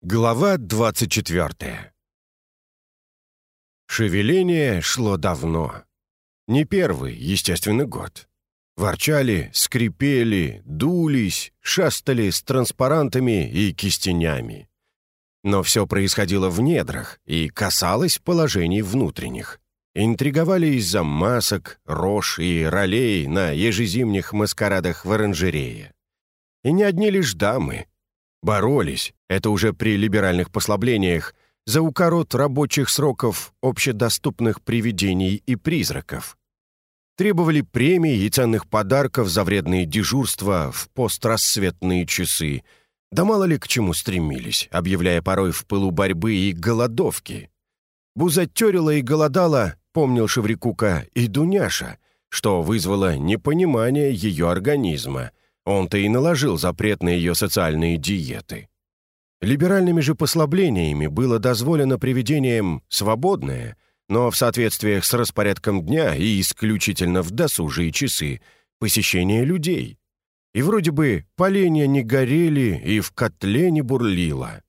Глава 24 Шевеление шло давно. Не первый, естественно, год. Ворчали, скрипели, дулись, шастали с транспарантами и кистенями. Но все происходило в недрах и касалось положений внутренних. Интриговали из-за масок, рож и ролей на ежезимних маскарадах в оранжерее. И не одни лишь дамы. Боролись, это уже при либеральных послаблениях, за укорот рабочих сроков общедоступных привидений и призраков. Требовали премий и ценных подарков за вредные дежурства в пострассветные часы, да мало ли к чему стремились, объявляя порой в пылу борьбы и голодовки. Бузатерила и голодала, помнил Шеврикука, и Дуняша, что вызвало непонимание ее организма. Он-то и наложил запрет на ее социальные диеты. Либеральными же послаблениями было дозволено приведениям свободное, но в соответствиях с распорядком дня и исключительно в досужие часы, посещение людей. И вроде бы поленья не горели и в котле не бурлило.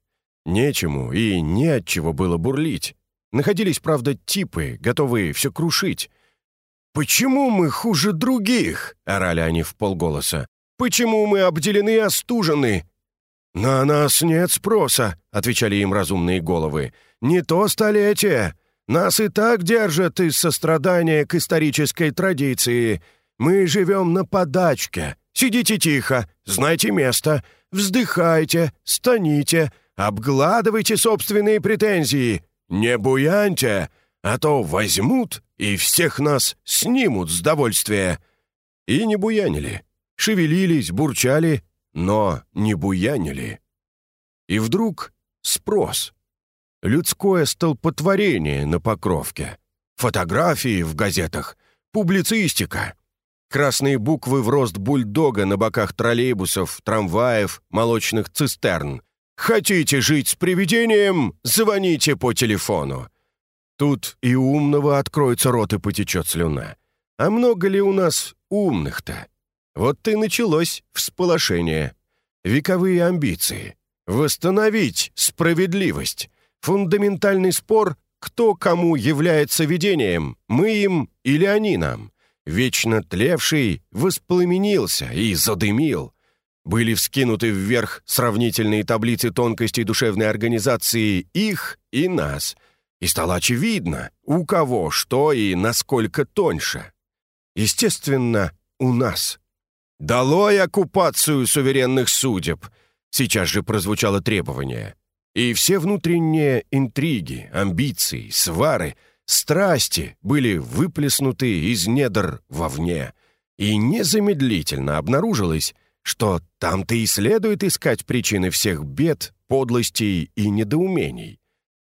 Нечему и не от чего было бурлить. Находились, правда, типы, готовые все крушить. «Почему мы хуже других?» — орали они в полголоса. «Почему мы обделены и остужены? «На нас нет спроса», — отвечали им разумные головы. «Не то столетие. Нас и так держат из сострадания к исторической традиции. Мы живем на подачке. Сидите тихо, знайте место, вздыхайте, станите, обгладывайте собственные претензии. Не буяньте, а то возьмут и всех нас снимут с довольствия». И не буянили. Шевелились, бурчали, но не буянили. И вдруг спрос. Людское столпотворение на покровке. Фотографии в газетах, публицистика. Красные буквы в рост бульдога на боках троллейбусов, трамваев, молочных цистерн. «Хотите жить с привидением? Звоните по телефону». Тут и умного откроется рот и потечет слюна. А много ли у нас умных-то? Вот и началось всполошение. Вековые амбиции. Восстановить справедливость. Фундаментальный спор, кто кому является видением, мы им или они нам. Вечно тлевший воспламенился и задымил. Были вскинуты вверх сравнительные таблицы тонкостей душевной организации их и нас. И стало очевидно, у кого что и насколько тоньше. Естественно, у нас. «Долой оккупацию суверенных судеб!» Сейчас же прозвучало требование. И все внутренние интриги, амбиции, свары, страсти были выплеснуты из недр вовне. И незамедлительно обнаружилось, что там-то и следует искать причины всех бед, подлостей и недоумений.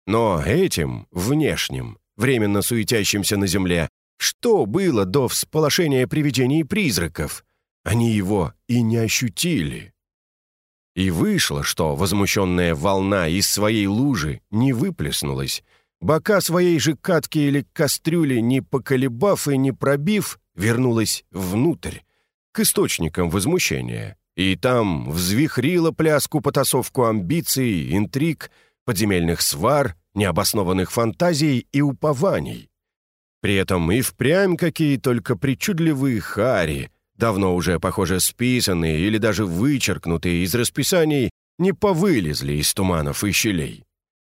Но этим, внешним, временно суетящимся на земле, что было до всполошения привидений и призраков? Они его и не ощутили. И вышло, что возмущенная волна из своей лужи не выплеснулась, бока своей же катки или кастрюли, не поколебав и не пробив, вернулась внутрь, к источникам возмущения. И там взвихрила пляску потасовку амбиций, интриг, подземельных свар, необоснованных фантазий и упований. При этом и впрямь какие только причудливые хари, давно уже, похоже, списанные или даже вычеркнутые из расписаний, не повылезли из туманов и щелей.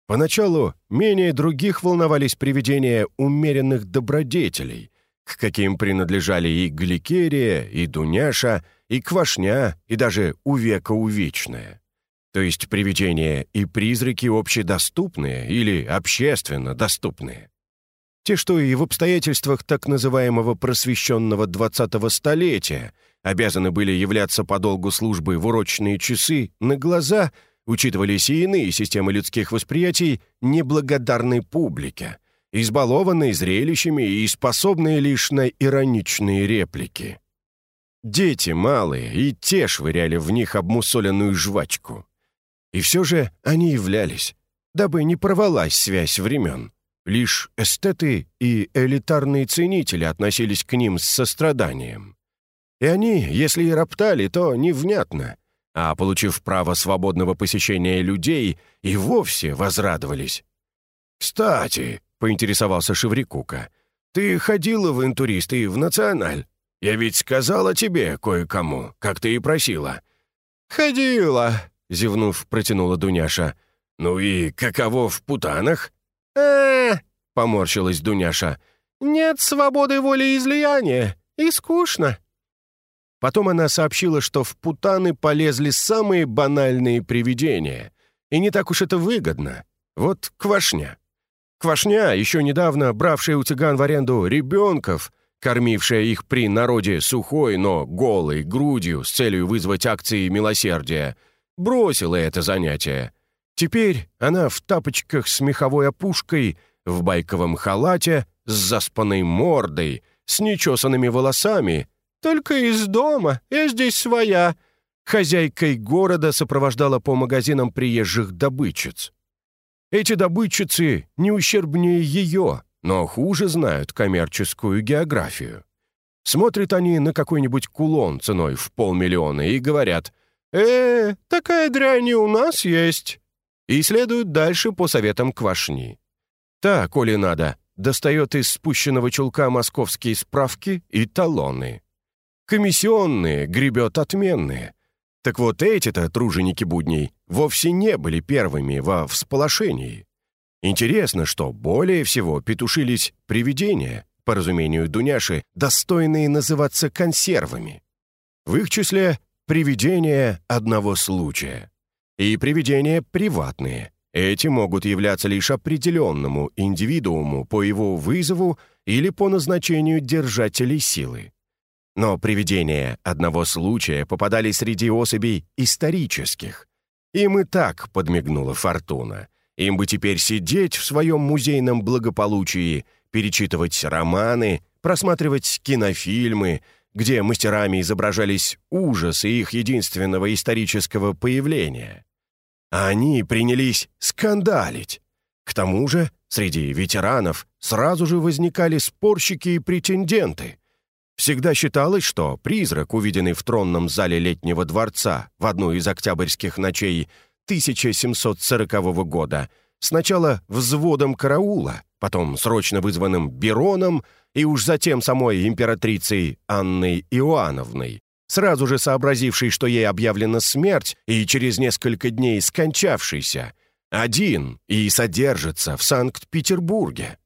Поначалу менее других волновались привидения умеренных добродетелей, к каким принадлежали и Гликерия, и Дуняша, и Квашня, и даже Увека Увечная. То есть привидения и призраки общедоступные или общественно доступные. Те, что и в обстоятельствах так называемого просвещенного 20-го столетия обязаны были являться по долгу службы в урочные часы на глаза, учитывались и иные системы людских восприятий неблагодарной публике, избалованной зрелищами и способные лишь на ироничные реплики. Дети малые и те швыряли в них обмусоленную жвачку. И все же они являлись, дабы не порвалась связь времен. Лишь эстеты и элитарные ценители относились к ним с состраданием. И они, если и роптали, то невнятно. а, получив право свободного посещения людей, и вовсе возрадовались. «Кстати», — поинтересовался Шеврикука, «ты ходила в интурист и в националь? Я ведь сказала тебе кое-кому, как ты и просила». «Ходила», — зевнув, протянула Дуняша. «Ну и каково в путанах?» «Э-э-э», поморщилась Дуняша. «Нет свободы воли излияния, и скучно». Потом она сообщила, что в путаны полезли самые банальные привидения. И не так уж это выгодно. Вот квашня. Квашня, еще недавно бравшая у цыган в аренду ребенков, кормившая их при народе сухой, но голой грудью с целью вызвать акции милосердия, бросила это занятие. Теперь она в тапочках с меховой опушкой, в байковом халате, с заспанной мордой, с нечесанными волосами, только из дома, я здесь своя». Хозяйкой города сопровождала по магазинам приезжих добытчиц. Эти добытчицы не ущербнее ее, но хуже знают коммерческую географию. Смотрят они на какой-нибудь кулон ценой в полмиллиона и говорят «Э, такая дрянь и у нас есть». И следуют дальше по советам квашни. Та, коли надо, достает из спущенного чулка московские справки и талоны. Комиссионные гребет отменные. Так вот эти-то труженики будней вовсе не были первыми во всполошении. Интересно, что более всего петушились привидения, по разумению Дуняши, достойные называться консервами. В их числе привидения одного случая. И привидения приватные. Эти могут являться лишь определенному индивидууму по его вызову или по назначению держателей силы. Но привидения одного случая попадали среди особей исторических. Им и так подмигнула фортуна. Им бы теперь сидеть в своем музейном благополучии, перечитывать романы, просматривать кинофильмы, где мастерами изображались ужасы их единственного исторического появления. А они принялись скандалить. К тому же среди ветеранов сразу же возникали спорщики и претенденты — Всегда считалось, что призрак, увиденный в тронном зале летнего дворца в одну из октябрьских ночей 1740 года, сначала взводом караула, потом срочно вызванным Бероном и уж затем самой императрицей Анной Иоанновной, сразу же сообразившей, что ей объявлена смерть и через несколько дней скончавшийся, один и содержится в Санкт-Петербурге.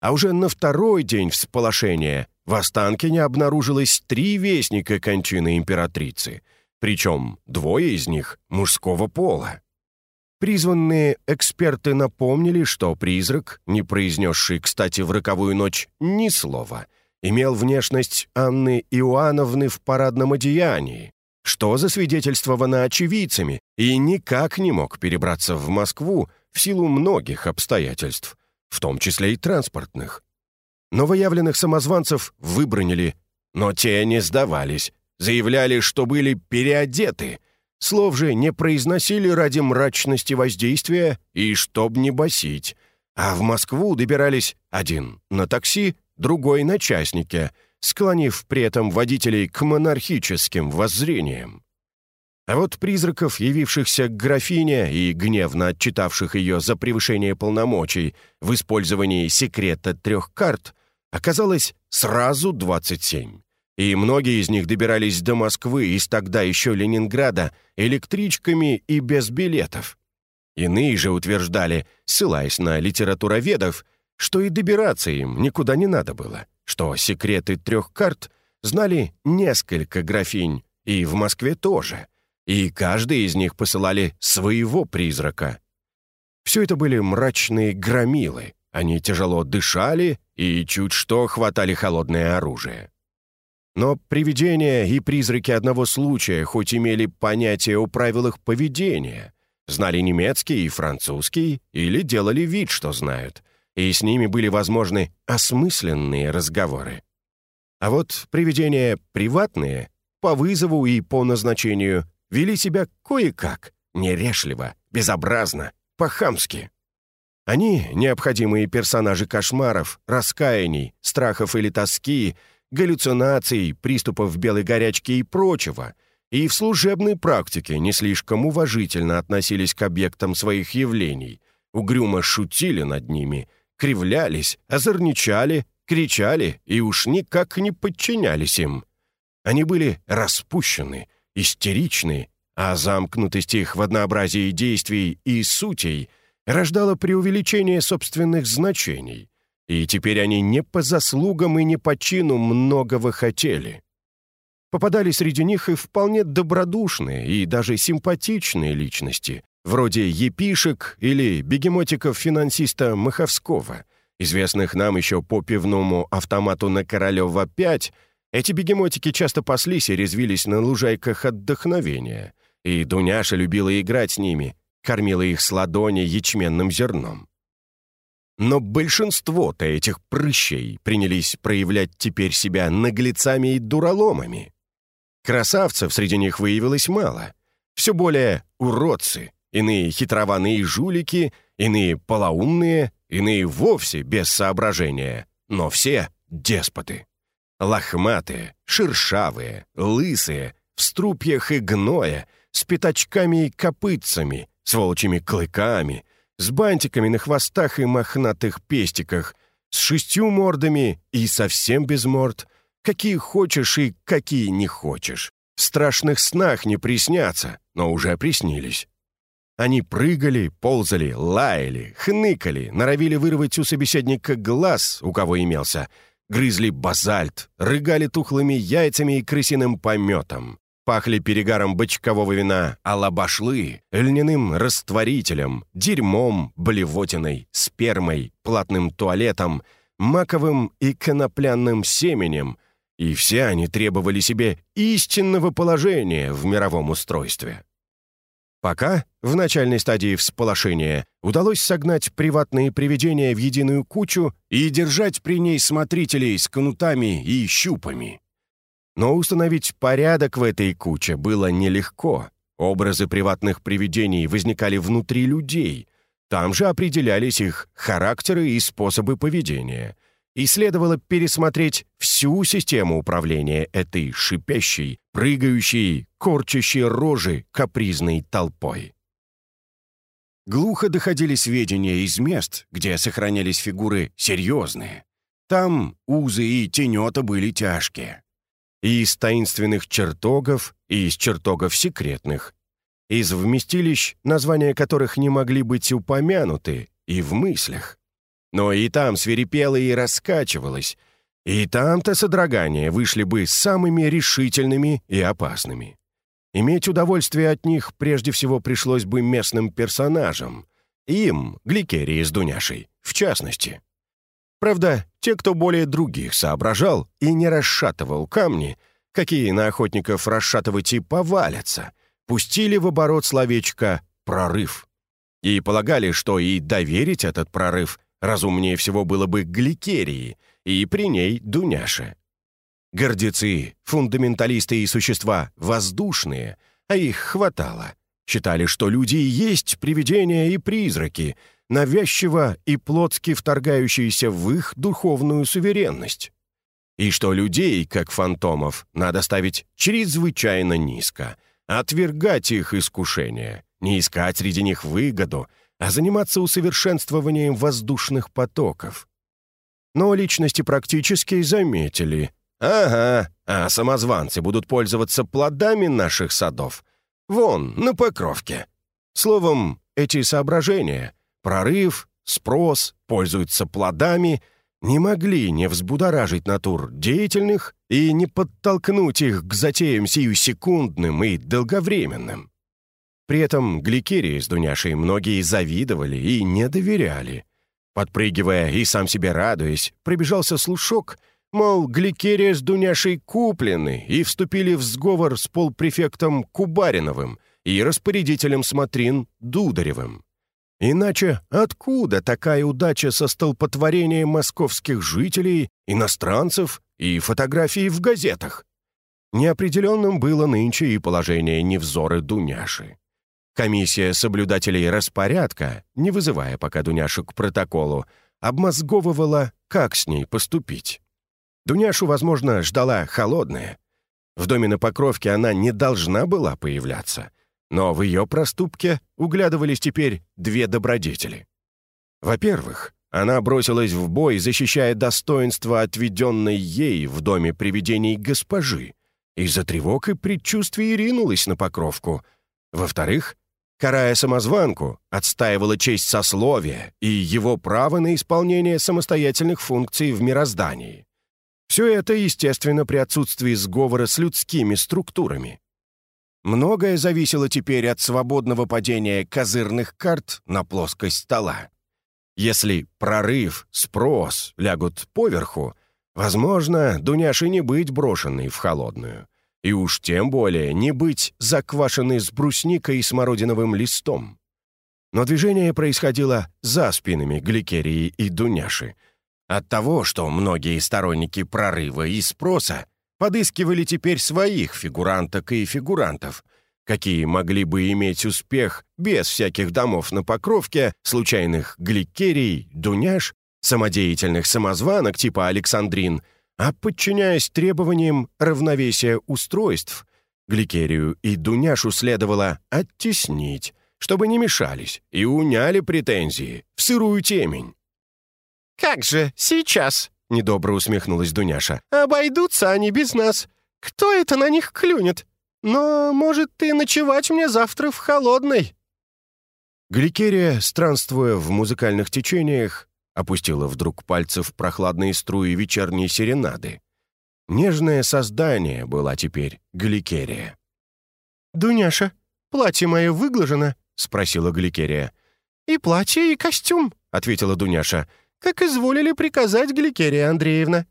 А уже на второй день всполошения в Останкине обнаружилось три вестника кончины императрицы, причем двое из них мужского пола. Призванные эксперты напомнили, что призрак, не произнесший, кстати, в роковую ночь ни слова, имел внешность Анны Иоанновны в парадном одеянии, что засвидетельствовано очевидцами, и никак не мог перебраться в Москву в силу многих обстоятельств, в том числе и транспортных. Новоявленных самозванцев выбронили, но те не сдавались, заявляли, что были переодеты, слов же не произносили ради мрачности воздействия и чтоб не басить, а в Москву добирались один на такси, другой на частнике, склонив при этом водителей к монархическим воззрениям. А вот призраков, явившихся к графине и гневно отчитавших ее за превышение полномочий в использовании секрета трех карт, оказалось сразу 27. И многие из них добирались до Москвы из тогда еще Ленинграда электричками и без билетов. Иные же утверждали, ссылаясь на литературоведов, что и добираться им никуда не надо было, что секреты трех карт знали несколько графинь, и в Москве тоже, и каждый из них посылали своего призрака. Все это были мрачные громилы, они тяжело дышали и чуть что хватали холодное оружие. Но привидения и призраки одного случая хоть имели понятие о правилах поведения, знали немецкий и французский или делали вид, что знают, и с ними были возможны осмысленные разговоры. А вот привидения приватные, по вызову и по назначению, вели себя кое-как, нерешливо, безобразно, по-хамски. Они — необходимые персонажи кошмаров, раскаяний, страхов или тоски, галлюцинаций, приступов белой горячки и прочего, и в служебной практике не слишком уважительно относились к объектам своих явлений, угрюмо шутили над ними, кривлялись, озорничали, кричали и уж никак не подчинялись им. Они были распущены, истеричны, а замкнутость их в однообразии действий и сутей рождала преувеличение собственных значений, и теперь они не по заслугам и не по чину многого хотели. Попадали среди них и вполне добродушные и даже симпатичные личности, вроде епишек или бегемотиков-финансиста Маховского, известных нам еще по пивному автомату на Королева-5, эти бегемотики часто паслись и резвились на лужайках отдохновения, и Дуняша любила играть с ними, кормила их с ладони ячменным зерном. Но большинство-то этих прыщей принялись проявлять теперь себя наглецами и дураломами. Красавцев среди них выявилось мало. Все более уродцы, иные хитрованные жулики, иные полоумные, иные вовсе без соображения, но все деспоты. Лохматые, шершавые, лысые, в струпьях и гноя, с пятачками и копытцами, с волчьими клыками, с бантиками на хвостах и мохнатых пестиках, с шестью мордами и совсем без морд — какие хочешь и какие не хочешь. В страшных снах не приснятся, но уже приснились. Они прыгали, ползали, лаяли, хныкали, норовили вырвать у собеседника глаз, у кого имелся, грызли базальт, рыгали тухлыми яйцами и крысиным пометом, пахли перегаром бочкового вина, алабашлы, льняным растворителем, дерьмом, блевотиной, спермой, платным туалетом, маковым и конопляным семенем — и все они требовали себе истинного положения в мировом устройстве. Пока, в начальной стадии всполошения, удалось согнать приватные привидения в единую кучу и держать при ней смотрителей с кнутами и щупами. Но установить порядок в этой куче было нелегко. Образы приватных привидений возникали внутри людей. Там же определялись их характеры и способы поведения — и следовало пересмотреть всю систему управления этой шипящей, прыгающей, корчащей рожи капризной толпой. Глухо доходили сведения из мест, где сохранялись фигуры серьезные. Там узы и тенета были тяжкие. И из таинственных чертогов, и из чертогов секретных. Из вместилищ, названия которых не могли быть упомянуты, и в мыслях. Но и там свирепело и раскачивалось, и там-то содрогания вышли бы самыми решительными и опасными. Иметь удовольствие от них прежде всего пришлось бы местным персонажам, им, Гликерии с Дуняшей, в частности. Правда, те, кто более других соображал и не расшатывал камни, какие на охотников расшатывать и повалятся, пустили в оборот словечко «прорыв». И полагали, что и доверить этот прорыв Разумнее всего было бы Гликерии, и при ней Дуняше. Гордецы, фундаменталисты и существа воздушные, а их хватало. Считали, что люди есть привидения и призраки, навязчиво и плотски вторгающиеся в их духовную суверенность. И что людей, как фантомов, надо ставить чрезвычайно низко, отвергать их искушения, не искать среди них выгоду, а заниматься усовершенствованием воздушных потоков. Но личности практически заметили. «Ага, а самозванцы будут пользоваться плодами наших садов. Вон, на покровке». Словом, эти соображения — прорыв, спрос, пользуются плодами — не могли не взбудоражить натур деятельных и не подтолкнуть их к затеям сию секундным и долговременным. При этом Гликерии с Дуняшей многие завидовали и не доверяли. Подпрыгивая и сам себе радуясь, пробежался слушок, мол, Гликерия с Дуняшей куплены и вступили в сговор с полпрефектом Кубариновым и распорядителем смотрин Дударевым. Иначе откуда такая удача со столпотворением московских жителей, иностранцев и фотографий в газетах? Неопределенным было нынче и положение невзоры Дуняши. Комиссия соблюдателей распорядка, не вызывая пока Дуняшу к протоколу, обмозговывала, как с ней поступить. Дуняшу, возможно, ждала холодная. В доме на Покровке она не должна была появляться, но в ее проступке углядывались теперь две добродетели. Во-первых, она бросилась в бой, защищая достоинство отведенной ей в доме привидений госпожи, из-за тревог и предчувствий ринулась на Покровку. Во-вторых, карая самозванку, отстаивала честь сословия и его право на исполнение самостоятельных функций в мироздании. Все это, естественно, при отсутствии сговора с людскими структурами. Многое зависело теперь от свободного падения козырных карт на плоскость стола. Если прорыв, спрос лягут поверху, возможно, Дуняше не быть брошенной в холодную. И уж тем более не быть заквашенной с брусникой и смородиновым листом. Но движение происходило за спинами Гликерии и Дуняши. От того, что многие сторонники прорыва и спроса подыскивали теперь своих фигуранток и фигурантов, какие могли бы иметь успех без всяких домов на покровке, случайных гликерий, дуняш, самодеятельных самозванок типа Александрин — а подчиняясь требованиям равновесия устройств, Гликерию и Дуняшу следовало оттеснить, чтобы не мешались и уняли претензии в сырую темень. «Как же, сейчас!» — недобро усмехнулась Дуняша. «Обойдутся они без нас. Кто это на них клюнет? Но, может, ты ночевать мне завтра в холодной?» Гликерия, странствуя в музыкальных течениях, опустила вдруг пальцы в прохладные струи вечерней серенады. Нежное создание была теперь Гликерия. «Дуняша, платье мое выглажено?» — спросила Гликерия. «И платье, и костюм», — ответила Дуняша. «Как изволили приказать Гликерия Андреевна».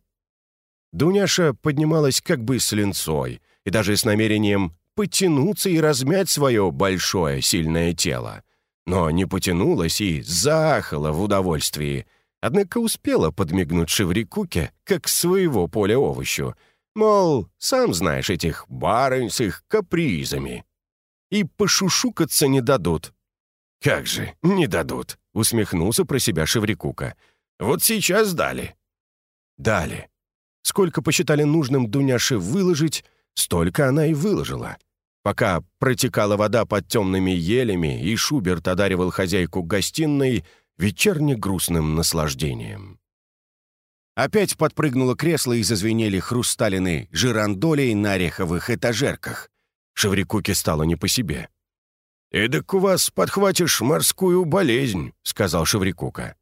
Дуняша поднималась как бы с линцой и даже с намерением потянуться и размять свое большое сильное тело. Но не потянулась и заахала в удовольствии — однако успела подмигнуть Шеврикуке, как своего поля овощу, мол, сам знаешь этих барынь с их капризами. И пошушукаться не дадут. «Как же, не дадут», — усмехнулся про себя Шеврикука. «Вот сейчас дали». Дали. Сколько посчитали нужным Дуняше выложить, столько она и выложила. Пока протекала вода под темными елями, и Шуберт одаривал хозяйку гостиной — вечерне-грустным наслаждением. Опять подпрыгнуло кресло и зазвенели хрусталины жирандолей на ореховых этажерках. Шеврикуке стало не по себе. «Эдак у вас подхватишь морскую болезнь», — сказал Шеврикука.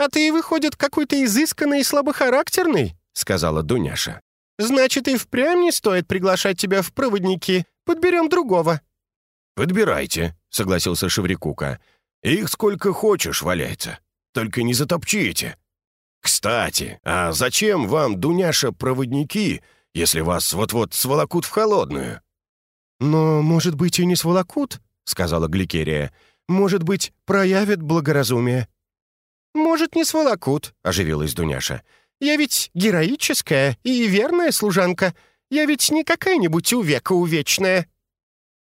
«А ты, выходит, какой-то изысканный и слабохарактерный», — сказала Дуняша. «Значит, и впрямь не стоит приглашать тебя в проводники. Подберем другого». «Подбирайте», — согласился Шеврикука. Их сколько хочешь валяется. Только не затопчите. Кстати, а зачем вам, Дуняша, проводники, если вас вот-вот сволокут в холодную?» «Но, может быть, и не сволокут», — сказала Гликерия. «Может быть, проявят благоразумие». «Может, не сволокут», — оживилась Дуняша. «Я ведь героическая и верная служанка. Я ведь не какая-нибудь увека увечная».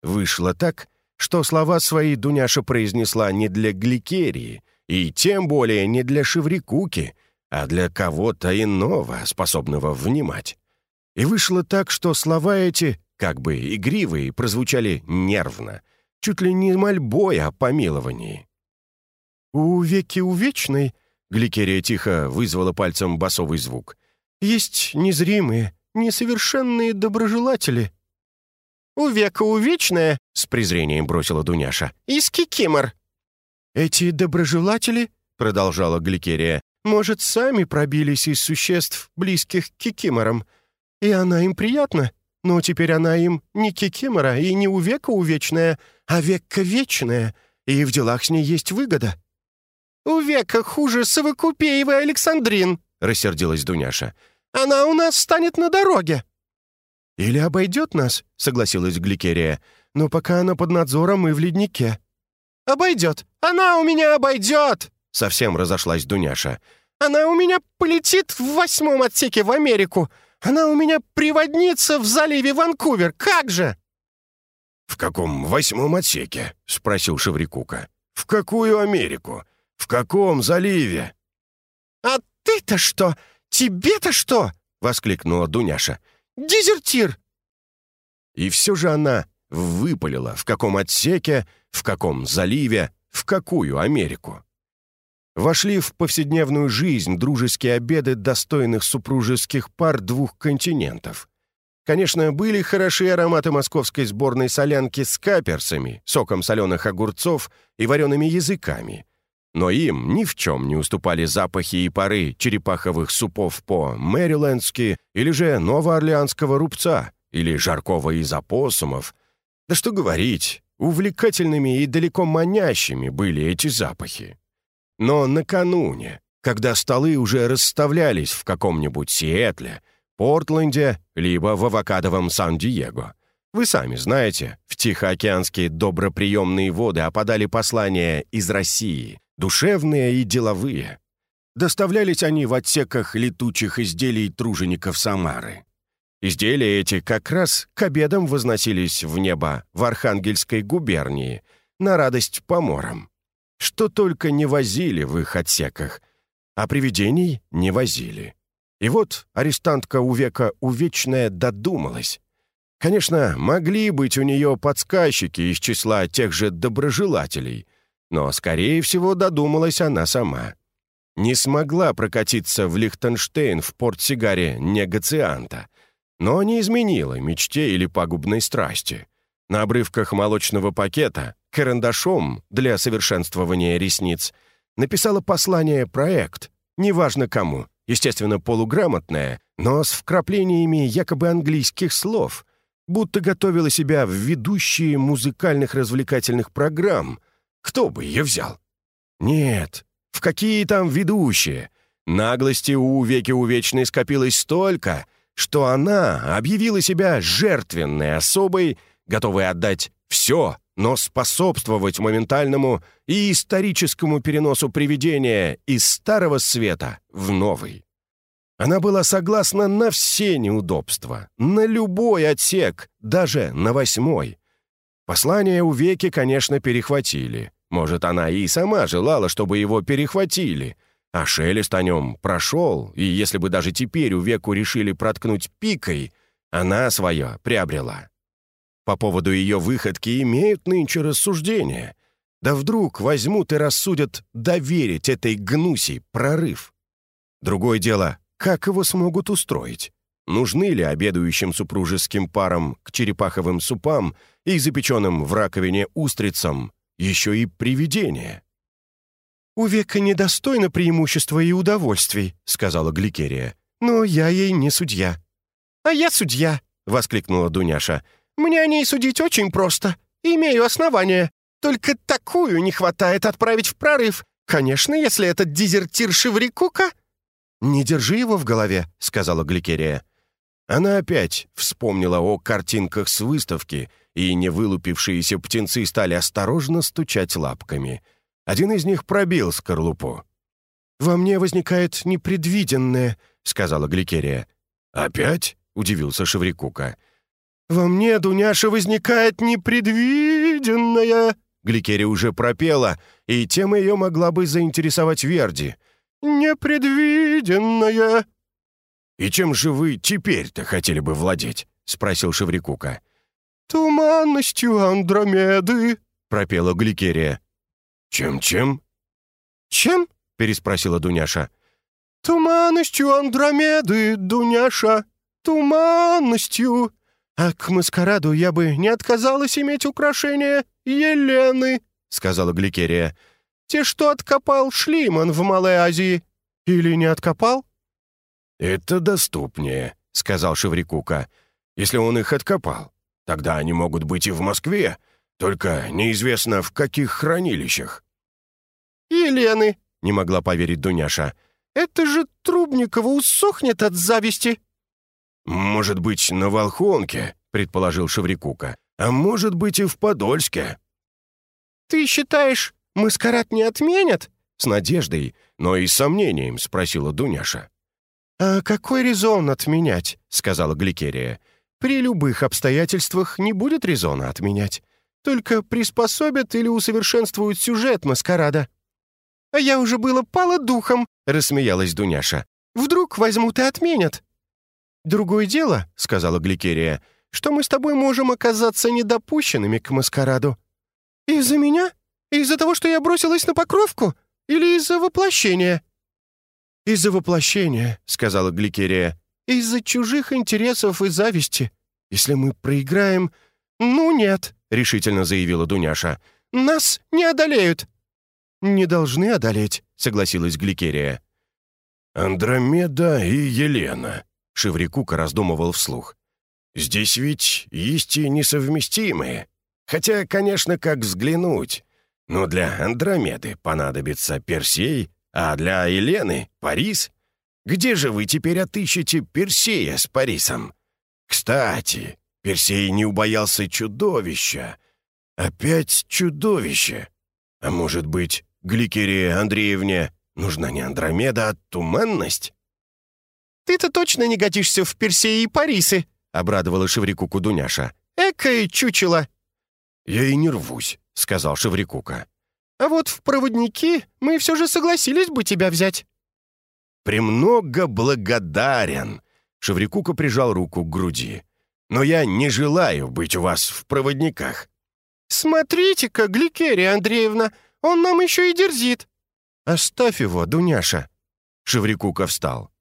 Вышло так, что слова свои Дуняша произнесла не для Гликерии, и тем более не для Шеврикуки, а для кого-то иного, способного внимать. И вышло так, что слова эти, как бы игривые, прозвучали нервно, чуть ли не мольбой о помиловании. «У веки увечной», — Гликерия тихо вызвала пальцем басовый звук, «есть незримые, несовершенные доброжелатели». «У века увечная», — с презрением бросила Дуняша, — «из кикимор». «Эти доброжелатели», — продолжала Гликерия, «может, сами пробились из существ, близких к кикиморам. И она им приятна, но теперь она им не кикимора и не у века увечная, а века вечная, и в делах с ней есть выгода». «У века хуже совокупеевый Александрин», — рассердилась Дуняша. «Она у нас станет на дороге». «Или обойдет нас», — согласилась Гликерия. «Но пока она под надзором и в леднике». «Обойдет! Она у меня обойдет!» — совсем разошлась Дуняша. «Она у меня полетит в восьмом отсеке в Америку! Она у меня приводнится в заливе Ванкувер! Как же!» «В каком восьмом отсеке?» — спросил Шеврикука. «В какую Америку? В каком заливе?» «А ты-то что? Тебе-то что?» — воскликнула Дуняша. Дезертир! И все же она выпалила, в каком отсеке, в каком заливе, в какую Америку. Вошли в повседневную жизнь дружеские обеды достойных супружеских пар двух континентов. Конечно, были хорошие ароматы московской сборной солянки с каперсами, соком соленых огурцов и вареными языками. Но им ни в чем не уступали запахи и пары черепаховых супов по-мэрилендски или же новоорлеанского рубца, или жаркого из опоссумов. Да что говорить, увлекательными и далеко манящими были эти запахи. Но накануне, когда столы уже расставлялись в каком-нибудь Сиэтле, Портленде, либо в авокадовом Сан-Диего, вы сами знаете, в Тихоокеанские доброприемные воды опадали послания из России, душевные и деловые. Доставлялись они в отсеках летучих изделий тружеников Самары. Изделия эти как раз к обедам возносились в небо в Архангельской губернии на радость поморам. Что только не возили в их отсеках, а привидений не возили. И вот арестантка у века увечная додумалась. Конечно, могли быть у нее подсказчики из числа тех же доброжелателей, но, скорее всего, додумалась она сама. Не смогла прокатиться в Лихтенштейн в порт-сигаре негацианта, но не изменила мечте или пагубной страсти. На обрывках молочного пакета карандашом для совершенствования ресниц написала послание-проект, неважно кому, естественно, полуграмотное, но с вкраплениями якобы английских слов, будто готовила себя в ведущие музыкальных развлекательных программ. Кто бы ее взял? Нет, в какие там ведущие? Наглости у веки увечной скопилось столько, что она объявила себя жертвенной особой, готовой отдать все но способствовать моментальному и историческому переносу привидения из старого света в новый. Она была согласна на все неудобства, на любой отсек, даже на восьмой. Послание у Веки, конечно, перехватили. Может, она и сама желала, чтобы его перехватили. А шелест о нем прошел, и если бы даже теперь у Веку решили проткнуть пикой, она свое приобрела. По поводу ее выходки имеют нынче рассуждения. Да вдруг возьмут и рассудят доверить этой гнуси прорыв. Другое дело, как его смогут устроить? Нужны ли обедающим супружеским парам к черепаховым супам и запеченным в раковине устрицам еще и привидения? «У века недостойно преимущества и удовольствий», — сказала Гликерия. «Но я ей не судья». «А я судья», — воскликнула Дуняша. Мне о ней судить очень просто. Имею основания. Только такую не хватает отправить в прорыв. Конечно, если этот дезертир Шеврикука...» «Не держи его в голове», — сказала Гликерия. Она опять вспомнила о картинках с выставки, и невылупившиеся птенцы стали осторожно стучать лапками. Один из них пробил скорлупу. «Во мне возникает непредвиденное», — сказала Гликерия. «Опять?» — удивился Шеврикука. «Во мне, Дуняша, возникает непредвиденная...» Гликерия уже пропела, и тема ее могла бы заинтересовать Верди. «Непредвиденная...» «И чем же вы теперь-то хотели бы владеть?» — спросил Шеврикука. «Туманностью Андромеды», — пропела Гликерия. «Чем-чем?» «Чем?» — переспросила Дуняша. «Туманностью Андромеды, Дуняша, туманностью...» «А к маскараду я бы не отказалась иметь украшения Елены», — сказала Гликерия. «Те, что откопал Шлиман в Малой Азии. Или не откопал?» «Это доступнее», — сказал Шеврикука. «Если он их откопал, тогда они могут быть и в Москве, только неизвестно в каких хранилищах». «Елены», — не могла поверить Дуняша. «Это же Трубникова усохнет от зависти». «Может быть, на Волхонке», — предположил Шеврикука. «А может быть, и в Подольске». «Ты считаешь, маскарад не отменят?» С надеждой, но и сомнением спросила Дуняша. «А какой резон отменять?» — сказала Гликерия. «При любых обстоятельствах не будет резона отменять. Только приспособят или усовершенствуют сюжет маскарада». «А я уже было пала духом», — рассмеялась Дуняша. «Вдруг возьмут и отменят». «Другое дело», — сказала Гликерия, что мы с тобой можем оказаться недопущенными к маскараду». «Из-за меня? Из-за того, что я бросилась на покровку? Или из-за воплощения?» «Из-за воплощения», — сказала Гликерия. «Из-за чужих интересов и зависти. Если мы проиграем...» «Ну нет», — решительно заявила Дуняша. «Нас не одолеют». «Не должны одолеть», — согласилась Гликерия. «Андромеда и Елена», — Шеврикука раздумывал вслух. «Здесь ведь есть и несовместимые. Хотя, конечно, как взглянуть. Но для Андромеды понадобится Персей, а для Елены — Парис. Где же вы теперь отыщете Персея с Парисом? Кстати, Персей не убоялся чудовища. Опять чудовище. А может быть, Гликерии Андреевне нужна не Андромеда, а туманность? «Ты-то точно не годишься в Персеи и Парисы», — обрадовала Шеврикуку Дуняша. «Экое чучело!» «Я и не рвусь», — сказал Шеврикука. А вот в проводники мы все же согласились бы тебя взять». «Премного благодарен!» Шеврикука прижал руку к груди. «Но я не желаю быть у вас в проводниках». «Смотрите-ка, Гликерия Андреевна, он нам еще и дерзит». «Оставь его, Дуняша». Шеврикука встал.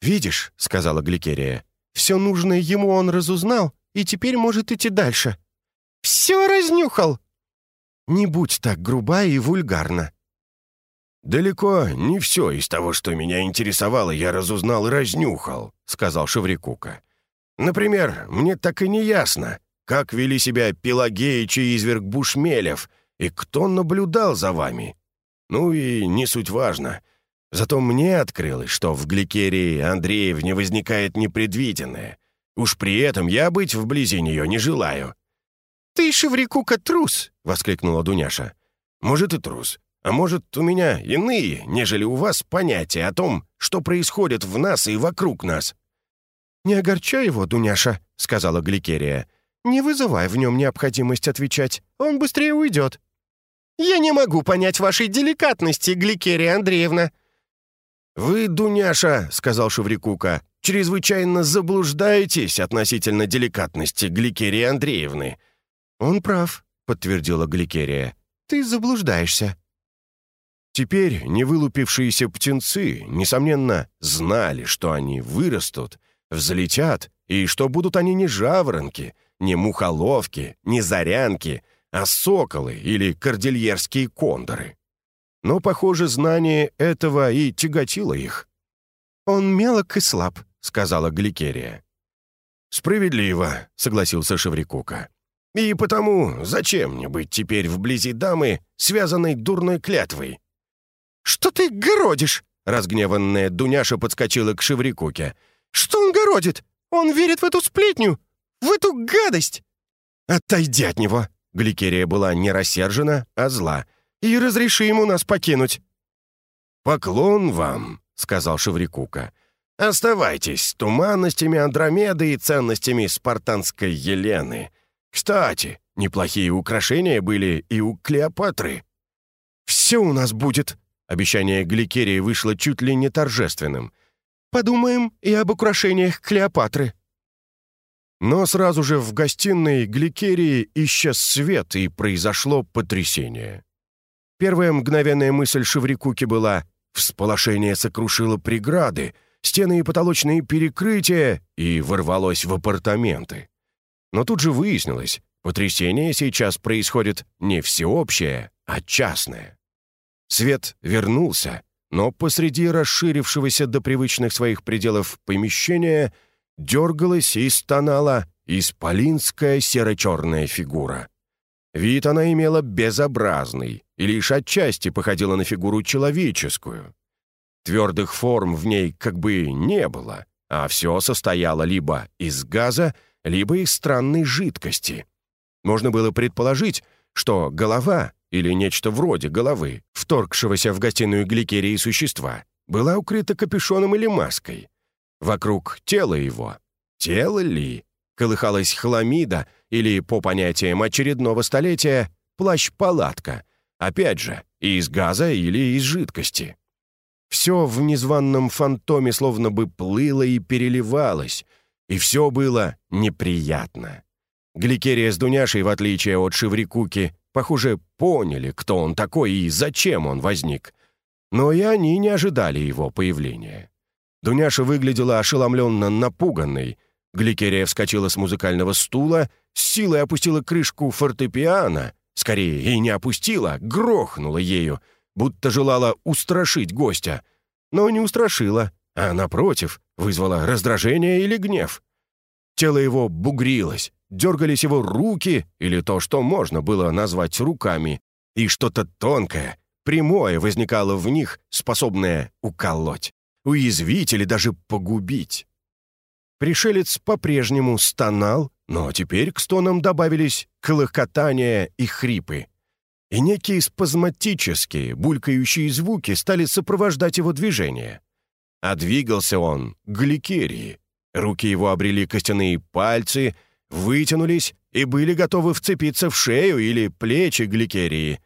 «Видишь», — сказала Гликерия, — «все нужное ему он разузнал и теперь может идти дальше». «Все разнюхал», не будь так груба и вульгарна». «Далеко не все из того, что меня интересовало, я разузнал и разнюхал», — сказал Шеврикука. «Например, мне так и не ясно, как вели себя Пелагеич и изверг Бушмелев, и кто наблюдал за вами. Ну и не суть важно. Зато мне открылось, что в Гликерии Андреевне возникает непредвиденное. Уж при этом я быть вблизи нее не желаю. «Ты, Шеврикука, трус!» — воскликнула Дуняша. «Может, и трус. А может, у меня иные, нежели у вас, понятия о том, что происходит в нас и вокруг нас». «Не огорчай его, Дуняша», — сказала Гликерия. «Не вызывай в нем необходимость отвечать. Он быстрее уйдет». «Я не могу понять вашей деликатности, Гликерия Андреевна». «Вы, Дуняша», — сказал Шеврикука, — «чрезвычайно заблуждаетесь относительно деликатности Гликерии Андреевны». «Он прав», — подтвердила Гликерия. «Ты заблуждаешься». Теперь невылупившиеся птенцы, несомненно, знали, что они вырастут, взлетят, и что будут они не жаворонки, не мухоловки, не зарянки, а соколы или кордильерские кондоры. Но, похоже, знание этого и тяготило их. «Он мелок и слаб», — сказала Гликерия. «Справедливо», — согласился Шеврикука. И потому зачем мне быть теперь вблизи дамы, связанной дурной клятвой?» «Что ты городишь?» — разгневанная Дуняша подскочила к Шеврикуке. «Что он городит? Он верит в эту сплетню, в эту гадость!» «Отойди от него!» — Гликерия была не рассержена, а зла. «И разреши ему нас покинуть!» «Поклон вам!» — сказал Шеврикука. «Оставайтесь туманностями Андромеды и ценностями спартанской Елены. Кстати, неплохие украшения были и у Клеопатры. «Все у нас будет!» Обещание Гликерии вышло чуть ли не торжественным. «Подумаем и об украшениях Клеопатры». Но сразу же в гостиной Гликерии исчез свет, и произошло потрясение. Первая мгновенная мысль Шеврикуки была «всполошение сокрушило преграды, стены и потолочные перекрытия» и ворвалось в апартаменты. Но тут же выяснилось, потрясение сейчас происходит не всеобщее, а частное. Свет вернулся, но посреди расширившегося до привычных своих пределов помещения дергалась и стонала исполинская серо-черная фигура. Вид она имела безобразный и лишь отчасти походила на фигуру человеческую. Твердых форм в ней как бы не было, а все состояло либо из газа, либо из странной жидкости. Можно было предположить, что голова или нечто вроде головы, вторгшегося в гостиную гликерии существа, была укрыта капюшоном или маской. Вокруг тела его, тело ли, колыхалась хламида или, по понятиям очередного столетия, плащ-палатка, опять же, из газа или из жидкости. Все в незваном фантоме словно бы плыло и переливалось — И все было неприятно. Гликерия с Дуняшей, в отличие от Шеврикуки, похоже, поняли, кто он такой и зачем он возник. Но и они не ожидали его появления. Дуняша выглядела ошеломленно напуганной. Гликерия вскочила с музыкального стула, с силой опустила крышку фортепиано, скорее и не опустила, грохнула ею, будто желала устрашить гостя. Но не устрашила, а, напротив, вызвала раздражение или гнев. Тело его бугрилось, дергались его руки, или то, что можно было назвать руками, и что-то тонкое, прямое возникало в них, способное уколоть, уязвить или даже погубить. Пришелец по-прежнему стонал, но теперь к стонам добавились колыхотания и хрипы. И некие спазматические, булькающие звуки стали сопровождать его движение. А двигался он к гликерии. Руки его обрели костяные пальцы — вытянулись и были готовы вцепиться в шею или плечи Гликерии.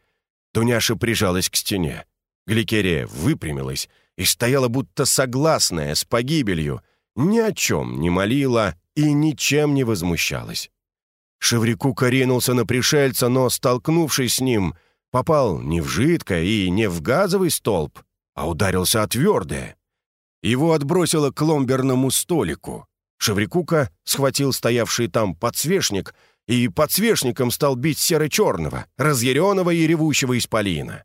Дуняша прижалась к стене. Гликерия выпрямилась и стояла будто согласная с погибелью, ни о чем не молила и ничем не возмущалась. Шеврикука ринулся на пришельца, но, столкнувшись с ним, попал не в жидкое и не в газовый столб, а ударился о твердое. Его отбросило к ломберному столику. Шеврикука схватил стоявший там подсвечник и подсвечником стал бить серо-черного, разъяренного и ревущего исполина.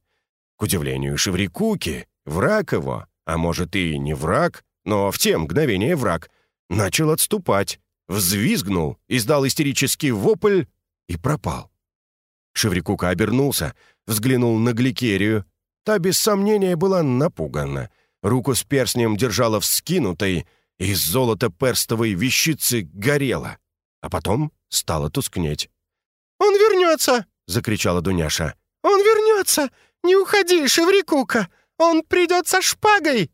К удивлению Шеврикуки, враг его, а может и не враг, но в те мгновения враг, начал отступать, взвизгнул, издал истерический вопль и пропал. Шеврикука обернулся, взглянул на Гликерию. Та, без сомнения, была напугана. Руку с перстнем держала вскинутой, из золото-перстовой вещицы горело, а потом стало тускнеть. «Он вернется!» — закричала Дуняша. «Он вернется! Не уходи, Шеврикука! Он придет со шпагой!»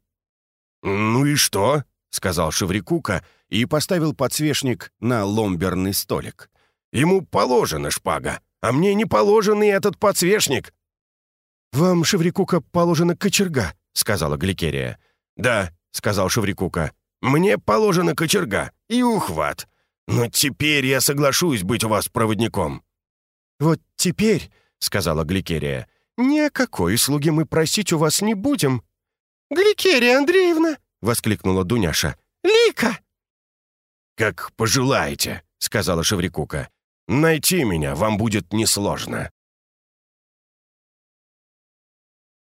«Ну и что?» — сказал Шеврикука и поставил подсвечник на ломберный столик. «Ему положена шпага, а мне не положен и этот подсвечник». «Вам, Шеврикука, положена кочерга», — сказала Гликерия. «Да», — сказал Шеврикука, мне положена кочерга и ухват. Но теперь я соглашусь быть у вас проводником». «Вот теперь», — сказала Гликерия, — «ни о какой услуге мы просить у вас не будем». «Гликерия Андреевна!» — воскликнула Дуняша. «Лика!» «Как пожелаете», — сказала Шеврикука. «Найти меня вам будет несложно».